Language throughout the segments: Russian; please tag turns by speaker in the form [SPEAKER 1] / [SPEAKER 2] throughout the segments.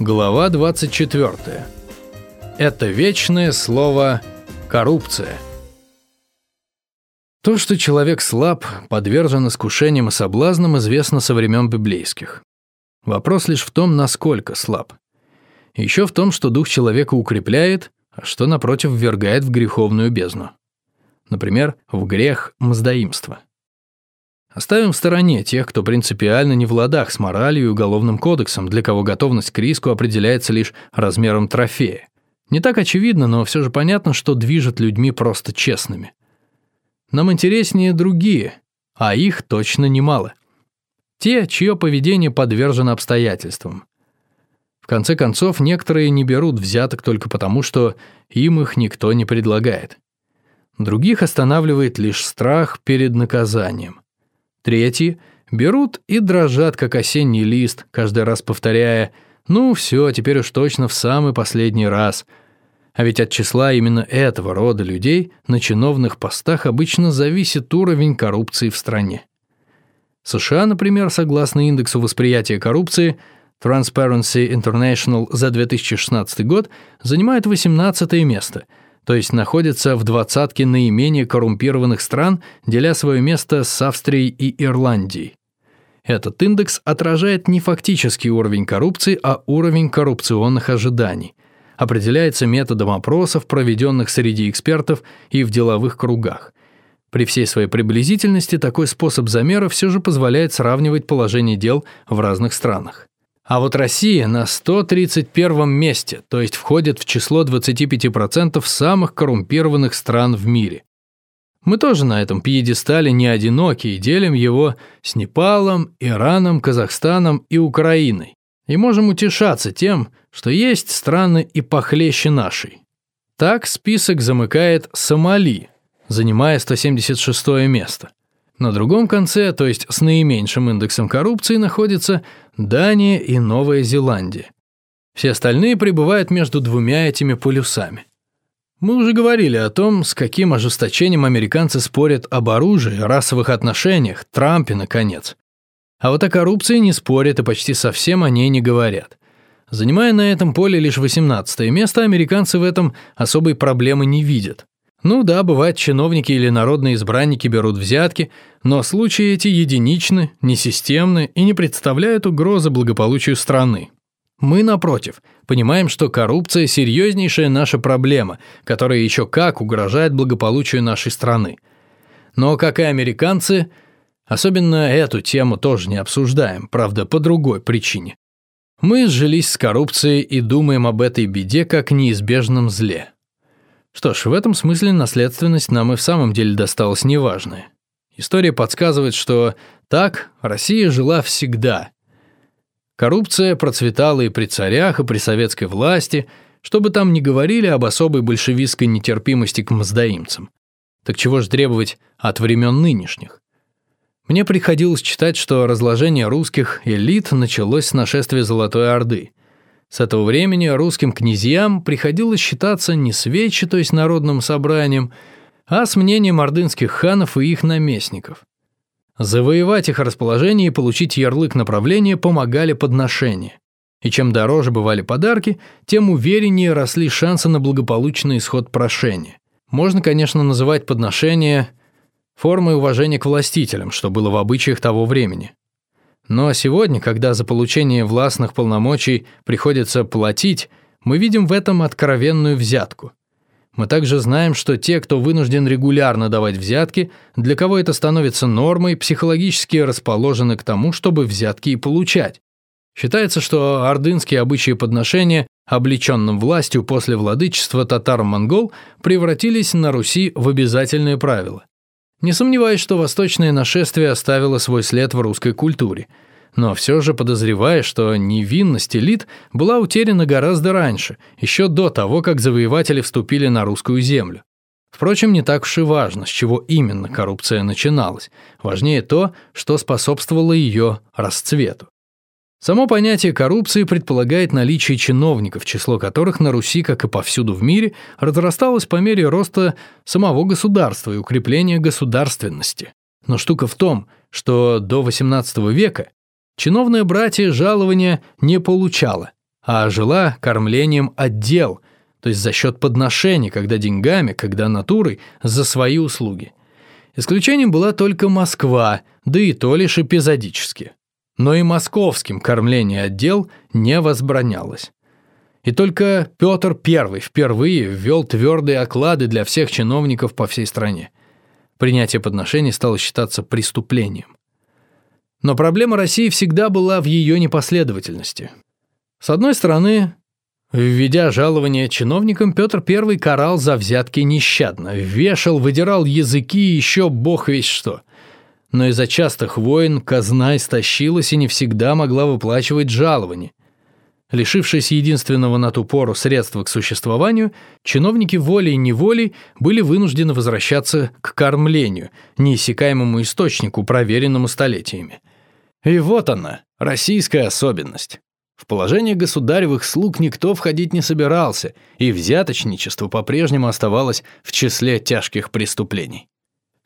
[SPEAKER 1] Глава 24. Это вечное слово «коррупция». То, что человек слаб, подвержен искушениям и соблазнам, известно со времен библейских. Вопрос лишь в том, насколько слаб. Еще в том, что дух человека укрепляет, а что, напротив, ввергает в греховную бездну. Например, в грех мздоимства. Оставим в стороне тех, кто принципиально не в ладах с моралью и уголовным кодексом, для кого готовность к риску определяется лишь размером трофея. Не так очевидно, но все же понятно, что движет людьми просто честными. Нам интереснее другие, а их точно немало. Те, чье поведение подвержено обстоятельствам. В конце концов, некоторые не берут взяток только потому, что им их никто не предлагает. Других останавливает лишь страх перед наказанием. Третьи берут и дрожат, как осенний лист, каждый раз повторяя «Ну все, теперь уж точно в самый последний раз». А ведь от числа именно этого рода людей на чиновных постах обычно зависит уровень коррупции в стране. США, например, согласно индексу восприятия коррупции Transparency International за 2016 год, занимает 18 место – то есть находится в двадцатке наименее коррумпированных стран, деля свое место с Австрией и Ирландией. Этот индекс отражает не фактический уровень коррупции, а уровень коррупционных ожиданий. Определяется методом опросов, проведенных среди экспертов и в деловых кругах. При всей своей приблизительности такой способ замера все же позволяет сравнивать положение дел в разных странах. А вот Россия на 131 месте, то есть входит в число 25% самых коррумпированных стран в мире. Мы тоже на этом пьедестале не одиноки и делим его с Непалом, Ираном, Казахстаном и Украиной. И можем утешаться тем, что есть страны и похлеще нашей. Так список замыкает Сомали, занимая 176 место. На другом конце, то есть с наименьшим индексом коррупции, находится Дания и Новая Зеландия. Все остальные пребывают между двумя этими полюсами. Мы уже говорили о том, с каким ожесточением американцы спорят об оружии, расовых отношениях, Трампе, наконец. А вот о коррупции не спорят и почти совсем о ней не говорят. Занимая на этом поле лишь 18 место, американцы в этом особой проблемы не видят. Ну да, бывает, чиновники или народные избранники берут взятки, но случаи эти единичны, несистемны и не представляют угрозы благополучию страны. Мы, напротив, понимаем, что коррупция – серьезнейшая наша проблема, которая еще как угрожает благополучию нашей страны. Но, как и американцы, особенно эту тему тоже не обсуждаем, правда, по другой причине. Мы сжились с коррупцией и думаем об этой беде как неизбежном зле. Что ж, в этом смысле наследственность нам и в самом деле досталась неважная. История подсказывает, что так Россия жила всегда. Коррупция процветала и при царях, и при советской власти, чтобы там не говорили об особой большевистской нетерпимости к мздоимцам. Так чего же требовать от времен нынешних? Мне приходилось читать, что разложение русских элит началось с нашествия Золотой Орды – с этого времени русским князьям приходилось считаться не с вечи, то есть народным собранием, а с мнением ордынских ханов и их наместников. Завоевать их расположение и получить ярлык направления помогали подношения. И чем дороже бывали подарки, тем увереннее росли шансы на благополучный исход прошения. Можно, конечно, называть подношения формой уважения к властителям, что было в обычаях того времени. Но сегодня, когда за получение властных полномочий приходится платить, мы видим в этом откровенную взятку. Мы также знаем, что те, кто вынужден регулярно давать взятки, для кого это становится нормой, психологически расположены к тому, чтобы взятки и получать. Считается, что ордынские обычаи подношения, облеченным властью после владычества татар-монгол, превратились на Руси в обязательное правило. Не сомневаюсь, что восточное нашествие оставило свой след в русской культуре, но все же подозревая, что невинность элит была утеряна гораздо раньше, еще до того, как завоеватели вступили на русскую землю. Впрочем, не так уж и важно, с чего именно коррупция начиналась. Важнее то, что способствовало ее расцвету. Само понятие коррупции предполагает наличие чиновников, число которых на Руси, как и повсюду в мире, разрасталось по мере роста самого государства и укрепления государственности. Но штука в том, что до XVIII века чиновное братье жалования не получало, а жила кормлением отдел, то есть за счет подношений, когда деньгами, когда натурой, за свои услуги. Исключением была только Москва, да и то лишь эпизодически. Но и московским кормление отдел не возбранялось. И только Петр I впервые ввел твердые оклады для всех чиновников по всей стране. Принятие подношений стало считаться преступлением. Но проблема России всегда была в ее непоследовательности. С одной стороны, введя жалование чиновникам, Петр I карал за взятки нещадно, вешал, выдирал языки и еще бог весь что. Но из-за частых войн казна истощилась и не всегда могла выплачивать жалования. Лишившись единственного на ту пору средства к существованию, чиновники волей-неволей были вынуждены возвращаться к кормлению, неиссякаемому источнику, проверенному столетиями. И вот она, российская особенность. В положение государевых слуг никто входить не собирался, и взяточничество по-прежнему оставалось в числе тяжких преступлений.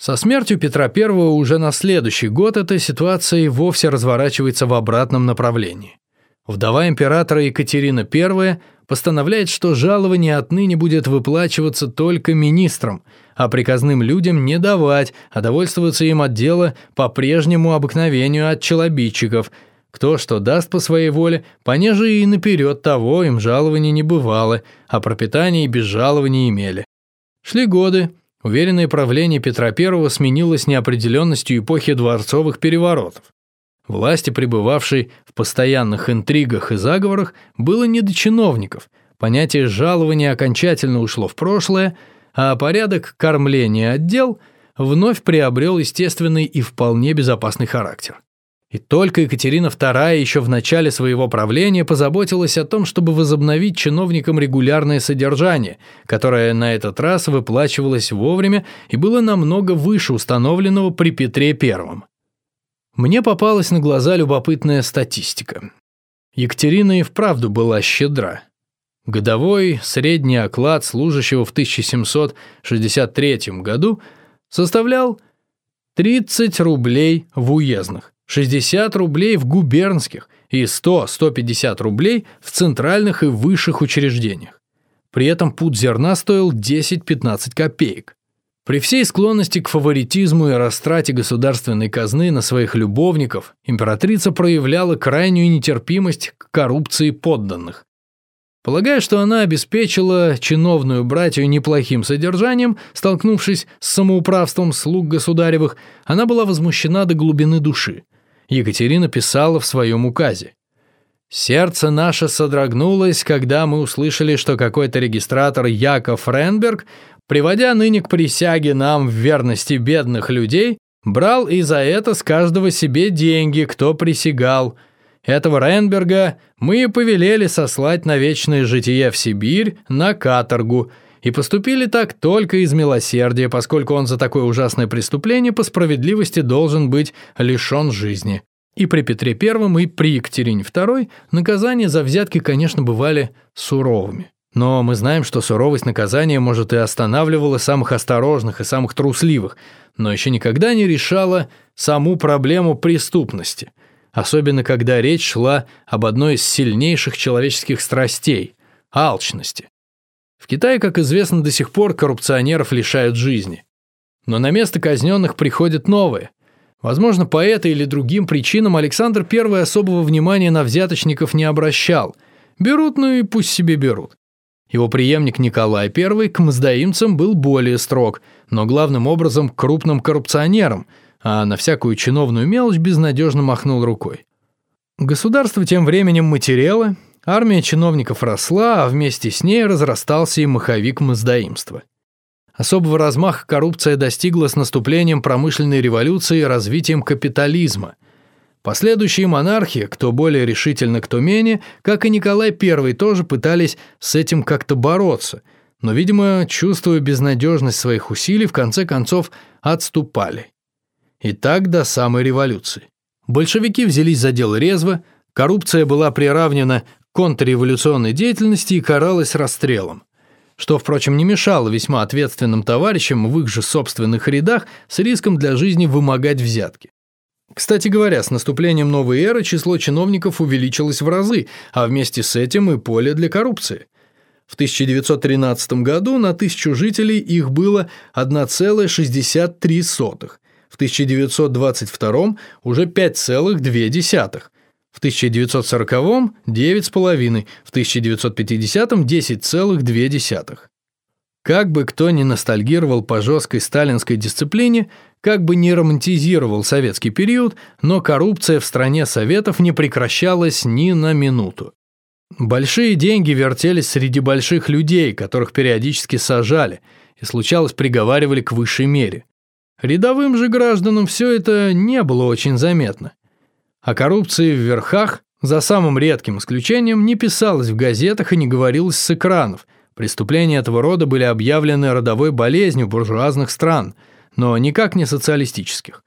[SPEAKER 1] Со смертью Петра I уже на следующий год эта ситуация вовсе разворачивается в обратном направлении. Вдова императора Екатерина I постановляет, что жалование отныне будет выплачиваться только министрам, а приказным людям не давать, а довольствоваться им от дела по прежнему обыкновению от челобитчиков. Кто что даст по своей воле, понеже и наперед того им жалования не бывало, а пропитание и без жалования имели. Шли годы, уверенное правление Петра I сменилось неопределенностью эпохи дворцовых переворотов. Власти, пребывавшей в постоянных интригах и заговорах, было не до чиновников. Понятие жалования окончательно ушло в прошлое, а порядок кормления отдел вновь приобрел естественный и вполне безопасный характер. И только Екатерина II еще в начале своего правления позаботилась о том, чтобы возобновить чиновникам регулярное содержание, которое на этот раз выплачивалось вовремя и было намного выше установленного при Петре I. Мне попалась на глаза любопытная статистика. Екатерина и вправду была щедра. Годовой средний оклад служащего в 1763 году составлял 30 рублей в уездных, 60 рублей в губернских и 100-150 рублей в центральных и высших учреждениях. При этом пуд зерна стоил 10-15 копеек. При всей склонности к фаворитизму и растрате государственной казны на своих любовников императрица проявляла крайнюю нетерпимость к коррупции подданных. Полагая, что она обеспечила чиновную братью неплохим содержанием, столкнувшись с самоуправством слуг государевых, она была возмущена до глубины души. Екатерина писала в своем указе. Сердце наше содрогнулось, когда мы услышали, что какой-то регистратор Яков Ренберг приводя ныне к присяге нам в верности бедных людей, брал и за это с каждого себе деньги, кто присягал. Этого Ренберга мы и повелели сослать на вечное житие в Сибирь, на каторгу, и поступили так только из милосердия, поскольку он за такое ужасное преступление по справедливости должен быть лишен жизни. И при Петре I, и при Екатерине II наказания за взятки, конечно, бывали суровыми. Но мы знаем, что суровость наказания, может, и останавливала самых осторожных и самых трусливых, но еще никогда не решала саму проблему преступности, особенно когда речь шла об одной из сильнейших человеческих страстей – алчности. В Китае, как известно, до сих пор коррупционеров лишают жизни. Но на место казненных приходят новые. Возможно, по этой или другим причинам Александр I особого внимания на взяточников не обращал. Берут, ну и пусть себе берут. Его преемник Николай I к мздоимцам был более строг, но главным образом крупным коррупционерам, а на всякую чиновную мелочь безнадежно махнул рукой. Государство тем временем матерело, армия чиновников росла, а вместе с ней разрастался и маховик мздоимства. Особого размаха коррупция достигла с наступлением промышленной революции и развитием капитализма – Последующие монархи, кто более решительно, кто менее, как и Николай I, тоже пытались с этим как-то бороться, но, видимо, чувствуя безнадежность своих усилий, в конце концов отступали. И так до самой революции. Большевики взялись за дело резво, коррупция была приравнена контрреволюционной деятельности и каралась расстрелом. Что, впрочем, не мешало весьма ответственным товарищам в их же собственных рядах с риском для жизни вымогать взятки. Кстати говоря, с наступлением новой эры число чиновников увеличилось в разы, а вместе с этим и поле для коррупции. В 1913 году на тысячу жителей их было 1,63, в 1922 уже 5,2, в 1940 – 9,5, в 1950 – 10,2. Как бы кто ни ностальгировал по жесткой сталинской дисциплине, как бы ни романтизировал советский период, но коррупция в стране Советов не прекращалась ни на минуту. Большие деньги вертелись среди больших людей, которых периодически сажали, и случалось приговаривали к высшей мере. Рядовым же гражданам все это не было очень заметно. О коррупции в верхах, за самым редким исключением, не писалось в газетах и не говорилось с экранов. Преступления этого рода были объявлены родовой болезнью буржуазных стран, но никак не социалистических.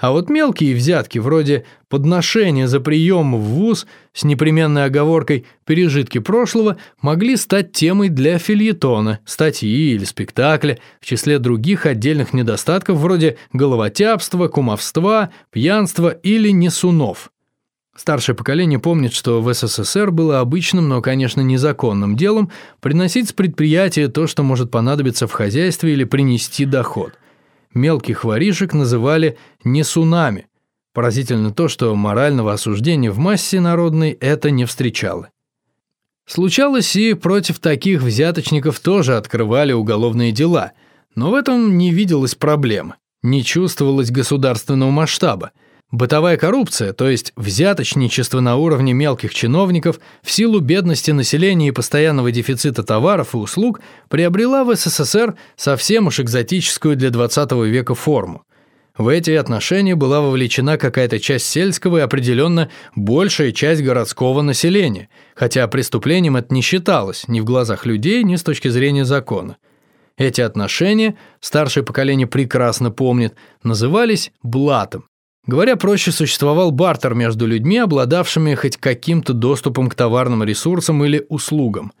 [SPEAKER 1] А вот мелкие взятки, вроде подношения за прием в ВУЗ с непременной оговоркой «пережитки прошлого», могли стать темой для фильетона, статьи или спектакля, в числе других отдельных недостатков вроде головотяпства, кумовства, пьянства или несунов. Старшее поколение помнит, что в СССР было обычным, но, конечно, незаконным делом приносить с предприятия то, что может понадобиться в хозяйстве или принести доход – мелких воришек называли «несунами». Поразительно то, что морального осуждения в массе народной это не встречало. Случалось и против таких взяточников тоже открывали уголовные дела, но в этом не виделось проблемы, не чувствовалось государственного масштаба – Бытовая коррупция, то есть взяточничество на уровне мелких чиновников, в силу бедности населения и постоянного дефицита товаров и услуг, приобрела в СССР совсем уж экзотическую для 20 века форму. В эти отношения была вовлечена какая-то часть сельского и определенно большая часть городского населения, хотя преступлением это не считалось ни в глазах людей, ни с точки зрения закона. Эти отношения, старшее поколение прекрасно помнит, назывались блатом. Говоря проще, существовал бартер между людьми, обладавшими хоть каким-то доступом к товарным ресурсам или услугам.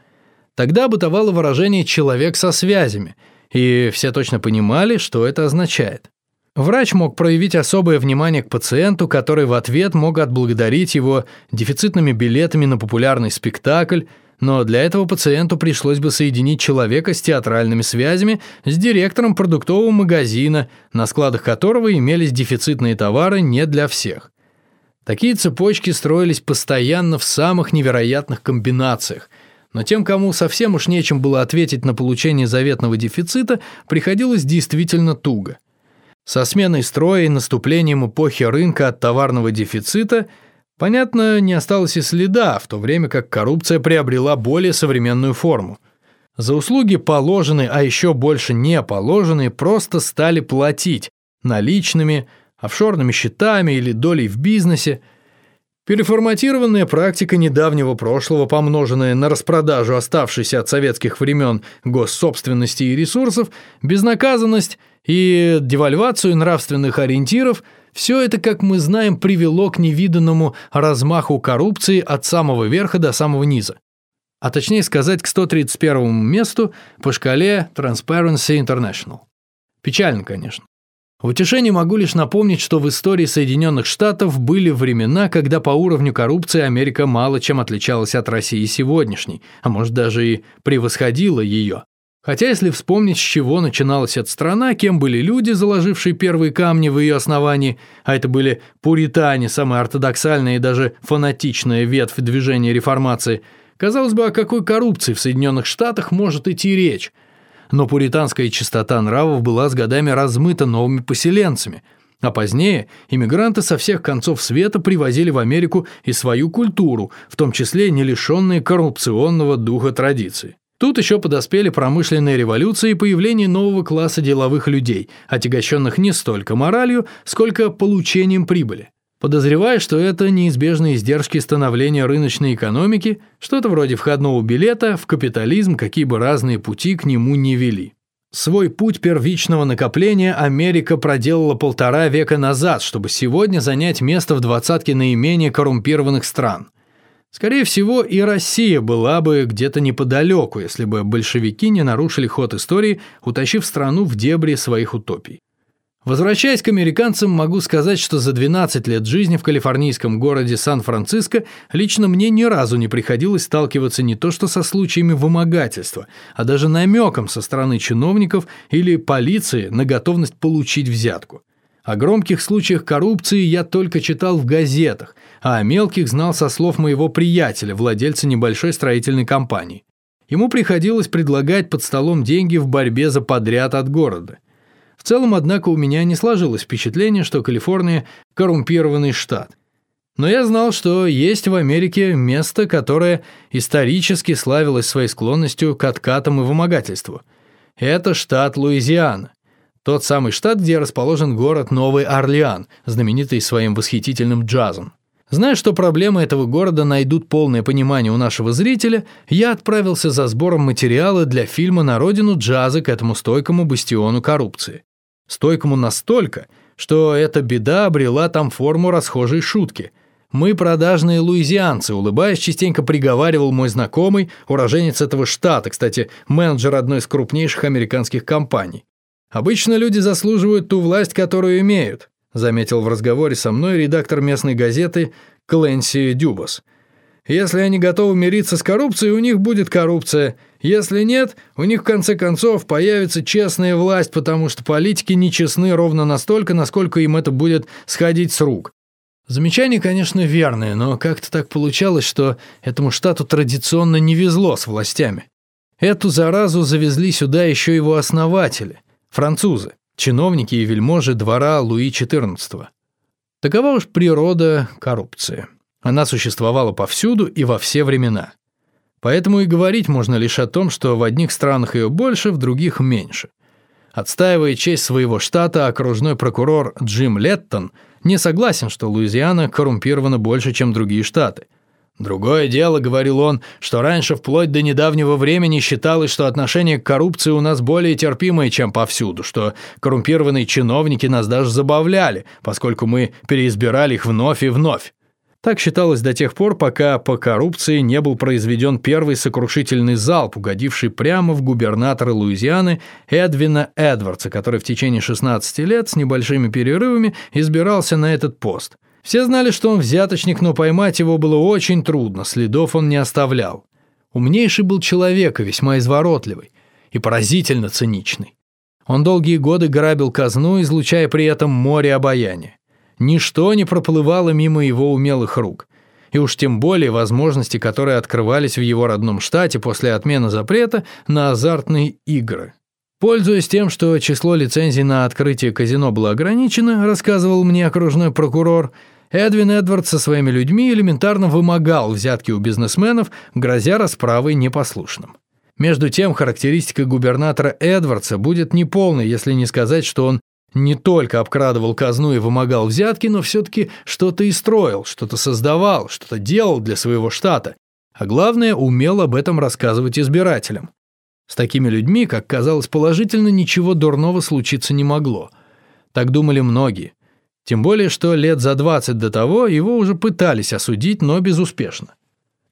[SPEAKER 1] Тогда бытовало выражение «человек со связями», и все точно понимали, что это означает. Врач мог проявить особое внимание к пациенту, который в ответ мог отблагодарить его дефицитными билетами на популярный спектакль, но для этого пациенту пришлось бы соединить человека с театральными связями с директором продуктового магазина, на складах которого имелись дефицитные товары не для всех. Такие цепочки строились постоянно в самых невероятных комбинациях, но тем, кому совсем уж нечем было ответить на получение заветного дефицита, приходилось действительно туго. Со сменой строя и наступлением эпохи рынка от товарного дефицита – Понятно, не осталось и следа, в то время как коррупция приобрела более современную форму. За услуги положенные, а еще больше не положенные, просто стали платить наличными, офшорными счетами или долей в бизнесе. Переформатированная практика недавнего прошлого, помноженная на распродажу оставшейся от советских времен госсобственности и ресурсов, безнаказанность и девальвацию нравственных ориентиров – все это, как мы знаем, привело к невиданному размаху коррупции от самого верха до самого низа. А точнее сказать, к 131 месту по шкале Transparency International. Печально, конечно. В утешение могу лишь напомнить, что в истории Соединенных Штатов были времена, когда по уровню коррупции Америка мало чем отличалась от России сегодняшней, а может даже и превосходила ее. Хотя если вспомнить, с чего начиналась эта страна, кем были люди, заложившие первые камни в ее основании, а это были пуритане, самая ортодоксальная и даже фанатичная ветвь движения реформации, казалось бы, о какой коррупции в Соединенных Штатах может идти речь. Но пуританская чистота нравов была с годами размыта новыми поселенцами, а позднее иммигранты со всех концов света привозили в Америку и свою культуру, в том числе не лишенные коррупционного духа традиций. Тут еще подоспели промышленная революция и появление нового класса деловых людей, отягощенных не столько моралью, сколько получением прибыли. Подозревая, что это неизбежные издержки становления рыночной экономики, что-то вроде входного билета в капитализм, какие бы разные пути к нему не вели. Свой путь первичного накопления Америка проделала полтора века назад, чтобы сегодня занять место в двадцатке наименее коррумпированных стран – Скорее всего, и Россия была бы где-то неподалеку, если бы большевики не нарушили ход истории, утащив страну в дебри своих утопий. Возвращаясь к американцам, могу сказать, что за 12 лет жизни в калифорнийском городе Сан-Франциско лично мне ни разу не приходилось сталкиваться не то что со случаями вымогательства, а даже намеком со стороны чиновников или полиции на готовность получить взятку. О громких случаях коррупции я только читал в газетах, а о мелких знал со слов моего приятеля, владельца небольшой строительной компании. Ему приходилось предлагать под столом деньги в борьбе за подряд от города – в целом, однако, у меня не сложилось впечатление, что Калифорния – коррумпированный штат. Но я знал, что есть в Америке место, которое исторически славилось своей склонностью к откатам и вымогательству. Это штат Луизиана. Тот самый штат, где расположен город Новый Орлеан, знаменитый своим восхитительным джазом. Зная, что проблемы этого города найдут полное понимание у нашего зрителя, я отправился за сбором материала для фильма на родину джаза к этому стойкому бастиону коррупции стойкому настолько, что эта беда обрела там форму расхожей шутки. «Мы продажные луизианцы», улыбаясь, частенько приговаривал мой знакомый, уроженец этого штата, кстати, менеджер одной из крупнейших американских компаний. «Обычно люди заслуживают ту власть, которую имеют», заметил в разговоре со мной редактор местной газеты Кленси Дюбас – если они готовы мириться с коррупцией, у них будет коррупция. Если нет, у них в конце концов появится честная власть, потому что политики нечестны ровно настолько, насколько им это будет сходить с рук. Замечание, конечно, верное, но как-то так получалось, что этому штату традиционно не везло с властями. Эту заразу завезли сюда еще его основатели – французы, чиновники и вельможи двора Луи XIV. Такова уж природа коррупции. Она существовала повсюду и во все времена. Поэтому и говорить можно лишь о том, что в одних странах ее больше, в других меньше. Отстаивая честь своего штата, окружной прокурор Джим Леттон не согласен, что Луизиана коррумпирована больше, чем другие штаты. Другое дело, говорил он, что раньше вплоть до недавнего времени считалось, что отношение к коррупции у нас более терпимое, чем повсюду, что коррумпированные чиновники нас даже забавляли, поскольку мы переизбирали их вновь и вновь. Так считалось до тех пор, пока по коррупции не был произведен первый сокрушительный залп, угодивший прямо в губернатора Луизианы Эдвина Эдвардса, который в течение 16 лет с небольшими перерывами избирался на этот пост. Все знали, что он взяточник, но поймать его было очень трудно, следов он не оставлял. Умнейший был человек и весьма изворотливый, и поразительно циничный. Он долгие годы грабил казну, излучая при этом море обаяния. Ничто не проплывало мимо его умелых рук. И уж тем более возможности, которые открывались в его родном штате после отмены запрета на азартные игры. Пользуясь тем, что число лицензий на открытие казино было ограничено, рассказывал мне окружной прокурор, Эдвин Эдвардс со своими людьми элементарно вымогал взятки у бизнесменов, грозя расправой непослушным. Между тем, характеристика губернатора Эдвардса будет неполной, если не сказать, что он не только обкрадывал казну и вымогал взятки, но все-таки что-то и строил, что-то создавал, что-то делал для своего штата. А главное, умел об этом рассказывать избирателям. С такими людьми, как казалось положительно, ничего дурного случиться не могло. Так думали многие. Тем более, что лет за 20 до того его уже пытались осудить, но безуспешно.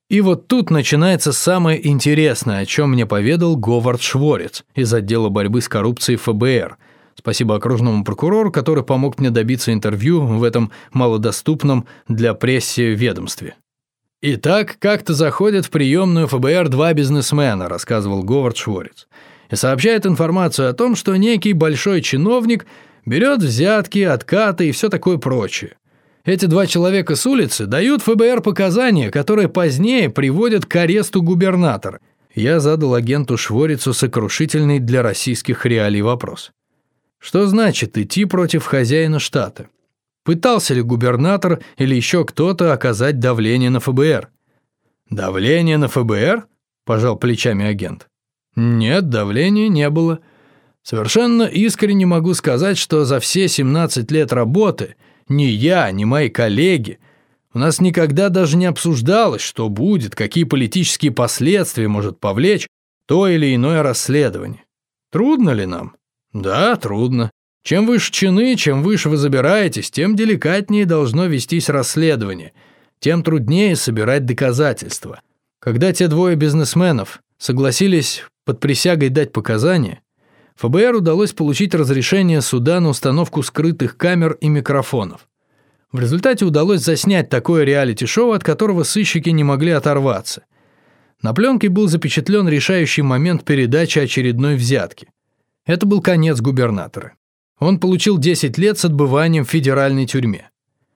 [SPEAKER 1] И вот тут начинается самое интересное, о чем мне поведал Говард Шворец из отдела борьбы с коррупцией ФБР – Спасибо окружному прокурору, который помог мне добиться интервью в этом малодоступном для прессы ведомстве. «Итак, как-то заходят в приемную ФБР два бизнесмена», – рассказывал Говард Шворец, и сообщает информацию о том, что некий большой чиновник берет взятки, откаты и все такое прочее. Эти два человека с улицы дают ФБР показания, которые позднее приводят к аресту губернатора. Я задал агенту Шворицу сокрушительный для российских реалий вопрос. Что значит идти против хозяина штата? Пытался ли губернатор или еще кто-то оказать давление на ФБР? «Давление на ФБР?» – пожал плечами агент. «Нет, давления не было. Совершенно искренне могу сказать, что за все 17 лет работы ни я, ни мои коллеги у нас никогда даже не обсуждалось, что будет, какие политические последствия может повлечь то или иное расследование. Трудно ли нам? Да, трудно. Чем выше чины, чем выше вы забираетесь, тем деликатнее должно вестись расследование, тем труднее собирать доказательства. Когда те двое бизнесменов согласились под присягой дать показания, ФБР удалось получить разрешение суда на установку скрытых камер и микрофонов. В результате удалось заснять такое реалити-шоу, от которого сыщики не могли оторваться. На пленке был запечатлен решающий момент передачи очередной взятки. Это был конец губернатора. Он получил 10 лет с отбыванием в федеральной тюрьме.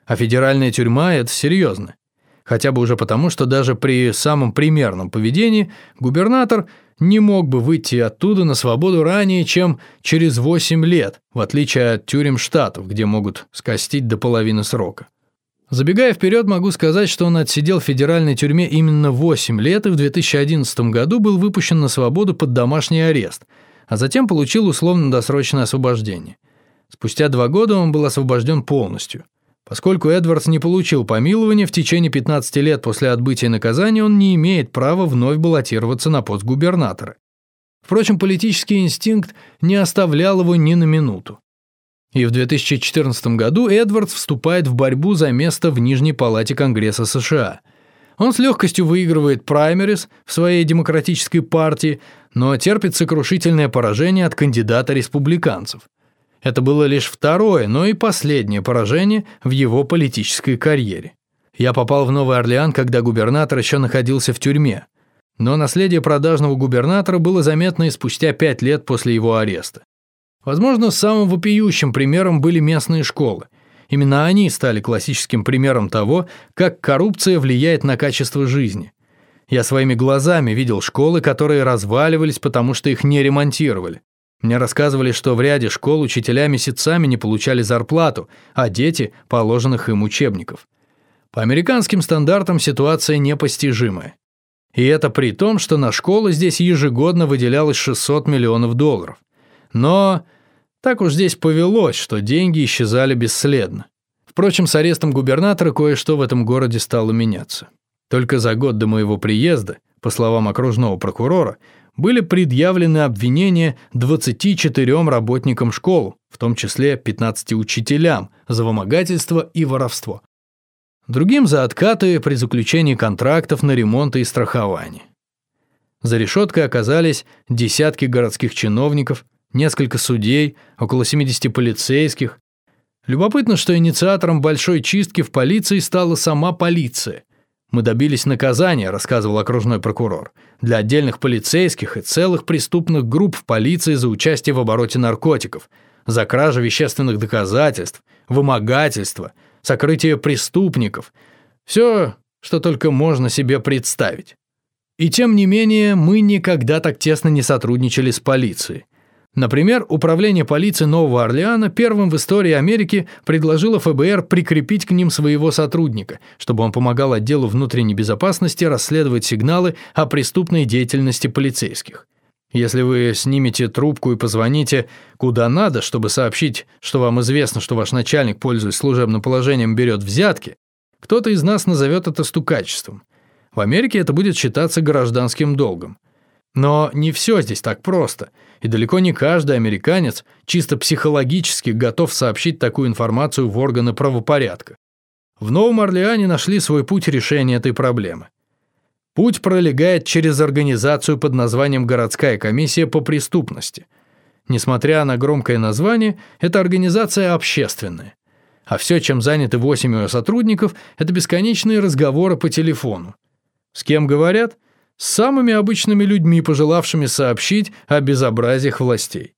[SPEAKER 1] А федеральная тюрьма – это серьезно. Хотя бы уже потому, что даже при самом примерном поведении губернатор не мог бы выйти оттуда на свободу ранее, чем через 8 лет, в отличие от тюрем штатов, где могут скостить до половины срока. Забегая вперед, могу сказать, что он отсидел в федеральной тюрьме именно 8 лет и в 2011 году был выпущен на свободу под домашний арест, а затем получил условно-досрочное освобождение. Спустя два года он был освобожден полностью. Поскольку Эдвардс не получил помилования в течение 15 лет после отбытия наказания, он не имеет права вновь баллотироваться на пост губернатора. Впрочем, политический инстинкт не оставлял его ни на минуту. И в 2014 году Эдвардс вступает в борьбу за место в Нижней палате Конгресса США. Он с легкостью выигрывает праймерис в своей демократической партии, но терпит сокрушительное поражение от кандидата республиканцев. Это было лишь второе, но и последнее поражение в его политической карьере. Я попал в Новый Орлеан, когда губернатор еще находился в тюрьме. Но наследие продажного губернатора было заметно и спустя пять лет после его ареста. Возможно, самым вопиющим примером были местные школы. Именно они стали классическим примером того, как коррупция влияет на качество жизни. Я своими глазами видел школы, которые разваливались, потому что их не ремонтировали. Мне рассказывали, что в ряде школ учителя месяцами не получали зарплату, а дети – положенных им учебников. По американским стандартам ситуация непостижимая. И это при том, что на школы здесь ежегодно выделялось 600 миллионов долларов. Но так уж здесь повелось, что деньги исчезали бесследно. Впрочем, с арестом губернатора кое-что в этом городе стало меняться. Только за год до моего приезда, по словам окружного прокурора, были предъявлены обвинения 24 работникам школ, в том числе 15 учителям, за вымогательство и воровство. Другим за откаты при заключении контрактов на ремонт и страхование. За решеткой оказались десятки городских чиновников, несколько судей, около 70 полицейских. Любопытно, что инициатором большой чистки в полиции стала сама полиция. Мы добились наказания, рассказывал окружной прокурор для отдельных полицейских и целых преступных групп в полиции за участие в обороте наркотиков, за кражу вещественных доказательств, вымогательство, сокрытие преступников. Все, что только можно себе представить. И тем не менее, мы никогда так тесно не сотрудничали с полицией. Например, Управление полиции Нового Орлеана первым в истории Америки предложило ФБР прикрепить к ним своего сотрудника, чтобы он помогал отделу внутренней безопасности расследовать сигналы о преступной деятельности полицейских. Если вы снимете трубку и позвоните куда надо, чтобы сообщить, что вам известно, что ваш начальник, пользуясь служебным положением, берет взятки, кто-то из нас назовет это стукачеством. В Америке это будет считаться гражданским долгом. Но не все здесь так просто, и далеко не каждый американец чисто психологически готов сообщить такую информацию в органы правопорядка. В Новом Орлеане нашли свой путь решения этой проблемы. Путь пролегает через организацию под названием «Городская комиссия по преступности». Несмотря на громкое название, эта организация общественная. А все, чем заняты восемь ее сотрудников, это бесконечные разговоры по телефону. С кем говорят? С самыми обычными людьми, пожелавшими сообщить о безобразиях властей.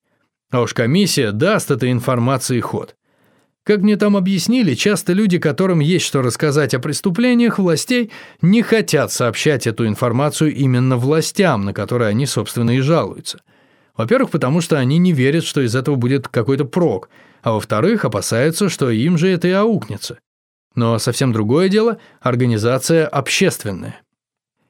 [SPEAKER 1] А уж комиссия даст этой информации ход. Как мне там объяснили, часто люди, которым есть что рассказать о преступлениях властей, не хотят сообщать эту информацию именно властям, на которые они, собственно, и жалуются. Во-первых, потому что они не верят, что из этого будет какой-то прок, а во-вторых, опасаются, что им же это и аукнется. Но совсем другое дело – организация общественная.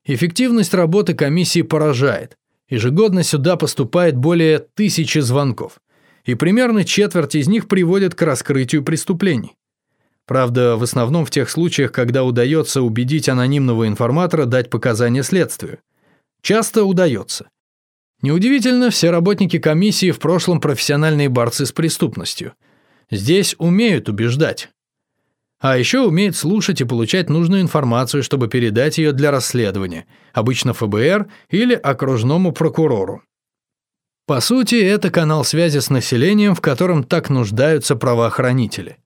[SPEAKER 1] Эффективность работы комиссии поражает. Ежегодно сюда поступает более тысячи звонков, и примерно четверть из них приводит к раскрытию преступлений. Правда, в основном в тех случаях, когда удается убедить анонимного информатора дать показания следствию. Часто удается. Неудивительно, все работники комиссии в прошлом профессиональные борцы с преступностью. Здесь умеют убеждать. А еще умеет слушать и получать нужную информацию, чтобы передать ее для расследования, обычно ФБР или окружному прокурору. По сути, это канал связи с населением, в котором так нуждаются правоохранители.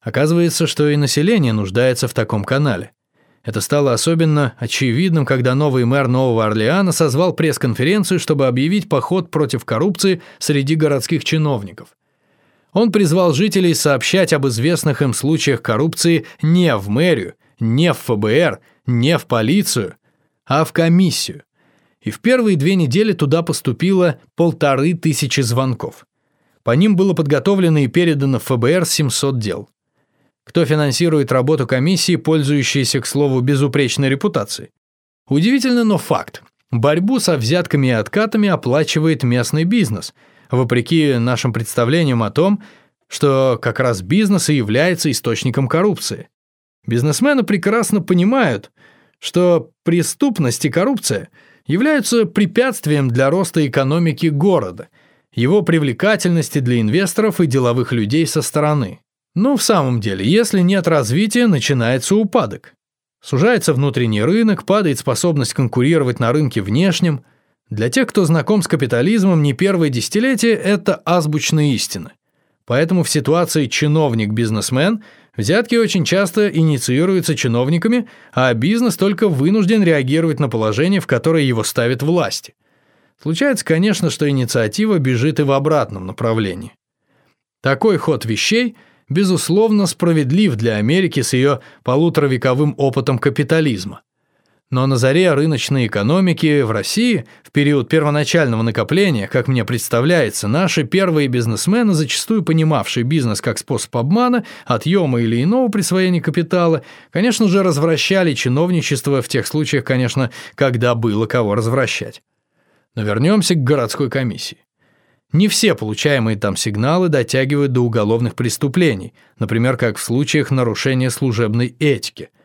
[SPEAKER 1] Оказывается, что и население нуждается в таком канале. Это стало особенно очевидным, когда новый мэр Нового Орлеана созвал пресс-конференцию, чтобы объявить поход против коррупции среди городских чиновников. Он призвал жителей сообщать об известных им случаях коррупции не в мэрию, не в ФБР, не в полицию, а в комиссию и в первые две недели туда поступило полторы тысячи звонков. По ним было подготовлено и передано в ФБР 700 дел. Кто финансирует работу комиссии, пользующейся, к слову, безупречной репутацией? Удивительно, но факт. Борьбу со взятками и откатами оплачивает местный бизнес, вопреки нашим представлениям о том, что как раз бизнес и является источником коррупции. Бизнесмены прекрасно понимают, что преступность и коррупция – являются препятствием для роста экономики города, его привлекательности для инвесторов и деловых людей со стороны. Но в самом деле, если нет развития, начинается упадок. Сужается внутренний рынок, падает способность конкурировать на рынке внешнем. Для тех, кто знаком с капитализмом не первое десятилетие, это азбучная истина. Поэтому в ситуации чиновник-бизнесмен – Взятки очень часто инициируются чиновниками, а бизнес только вынужден реагировать на положение, в которое его ставит власти. Случается, конечно, что инициатива бежит и в обратном направлении. Такой ход вещей, безусловно, справедлив для Америки с ее полуторавековым опытом капитализма. Но на заре рыночной экономики в России, в период первоначального накопления, как мне представляется, наши первые бизнесмены, зачастую понимавшие бизнес как способ обмана, отъема или иного присвоения капитала, конечно же, развращали чиновничество в тех случаях, конечно, когда было кого развращать. Но вернемся к городской комиссии. Не все получаемые там сигналы дотягивают до уголовных преступлений, например, как в случаях нарушения служебной этики –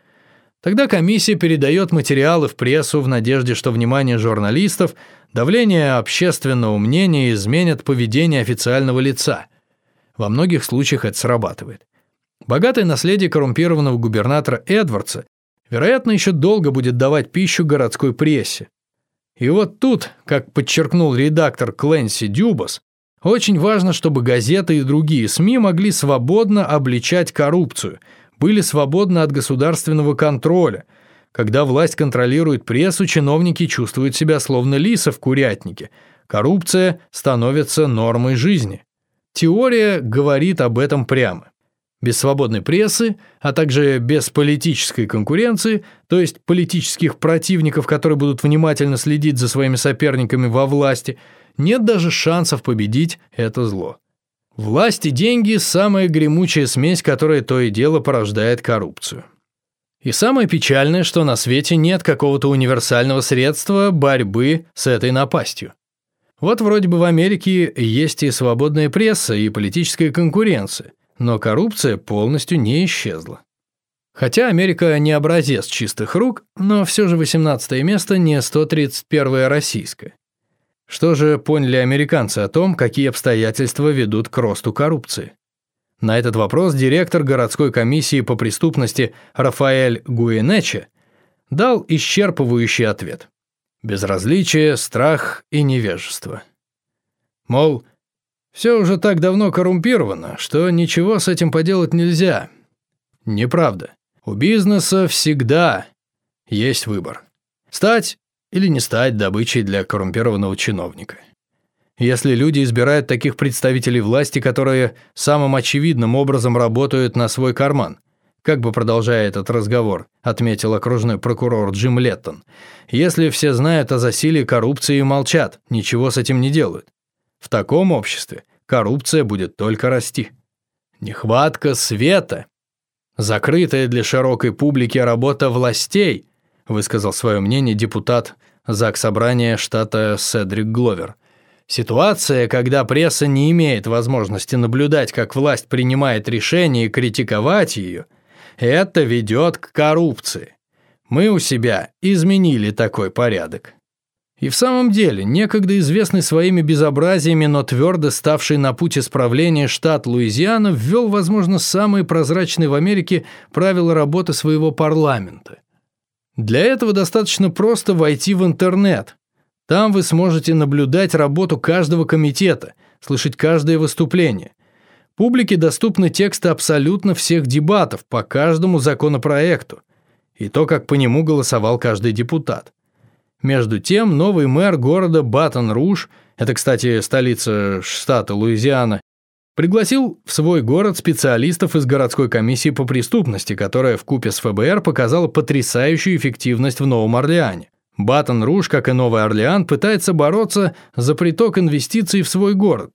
[SPEAKER 1] Тогда комиссия передает материалы в прессу в надежде, что внимание журналистов, давление общественного мнения изменят поведение официального лица. Во многих случаях это срабатывает. Богатое наследие коррумпированного губернатора Эдвардса, вероятно, еще долго будет давать пищу городской прессе. И вот тут, как подчеркнул редактор Кленси Дюбас, очень важно, чтобы газеты и другие СМИ могли свободно обличать коррупцию – были свободны от государственного контроля. Когда власть контролирует прессу, чиновники чувствуют себя словно лисы в курятнике. Коррупция становится нормой жизни. Теория говорит об этом прямо. Без свободной прессы, а также без политической конкуренции, то есть политических противников, которые будут внимательно следить за своими соперниками во власти, нет даже шансов победить это зло. Власть и деньги – самая гремучая смесь, которая то и дело порождает коррупцию. И самое печальное, что на свете нет какого-то универсального средства борьбы с этой напастью. Вот вроде бы в Америке есть и свободная пресса, и политическая конкуренция, но коррупция полностью не исчезла. Хотя Америка не образец чистых рук, но все же 18 место не 131 российское. Что же поняли американцы о том, какие обстоятельства ведут к росту коррупции? На этот вопрос директор городской комиссии по преступности Рафаэль Гуинече дал исчерпывающий ответ. Безразличие, страх и невежество. Мол, все уже так давно коррумпировано, что ничего с этим поделать нельзя. Неправда. У бизнеса всегда есть выбор. Стать или не стать добычей для коррумпированного чиновника. Если люди избирают таких представителей власти, которые самым очевидным образом работают на свой карман, как бы продолжая этот разговор, отметил окружной прокурор Джим Леттон, если все знают о засилии коррупции и молчат, ничего с этим не делают. В таком обществе коррупция будет только расти. Нехватка света. Закрытая для широкой публики работа властей – высказал свое мнение депутат ЗАГС Собрания штата Седрик Гловер. Ситуация, когда пресса не имеет возможности наблюдать, как власть принимает решения и критиковать ее, это ведет к коррупции. Мы у себя изменили такой порядок. И в самом деле, некогда известный своими безобразиями, но твердо ставший на путь исправления штат Луизиана ввел, возможно, самые прозрачные в Америке правила работы своего парламента. Для этого достаточно просто войти в интернет. Там вы сможете наблюдать работу каждого комитета, слышать каждое выступление. Публике доступны тексты абсолютно всех дебатов по каждому законопроекту и то, как по нему голосовал каждый депутат. Между тем, новый мэр города Батон-Руж, это, кстати, столица штата Луизиана, пригласил в свой город специалистов из городской комиссии по преступности, которая в купе с ФБР показала потрясающую эффективность в Новом Орлеане. Батон-Руж, как и Новый Орлеан, пытается бороться за приток инвестиций в свой город.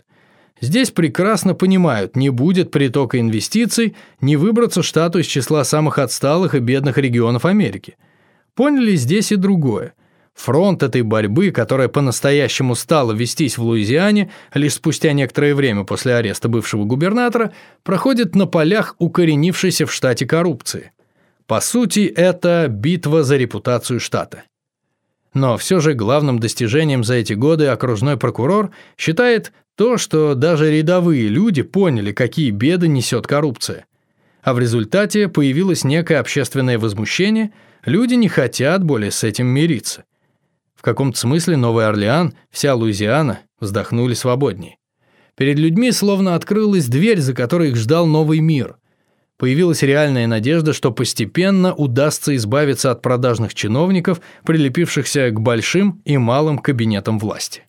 [SPEAKER 1] Здесь прекрасно понимают, не будет притока инвестиций, не выбраться штату из числа самых отсталых и бедных регионов Америки. Поняли здесь и другое. Фронт этой борьбы, которая по-настоящему стала вестись в Луизиане лишь спустя некоторое время после ареста бывшего губернатора, проходит на полях укоренившейся в штате коррупции. По сути, это битва за репутацию штата. Но все же главным достижением за эти годы окружной прокурор считает то, что даже рядовые люди поняли, какие беды несет коррупция. А в результате появилось некое общественное возмущение, люди не хотят более с этим мириться. В каком-то смысле Новый Орлеан, вся Луизиана вздохнули свободней. Перед людьми словно открылась дверь, за которой их ждал новый мир. Появилась реальная надежда, что постепенно удастся избавиться от продажных чиновников, прилепившихся к большим и малым кабинетам власти.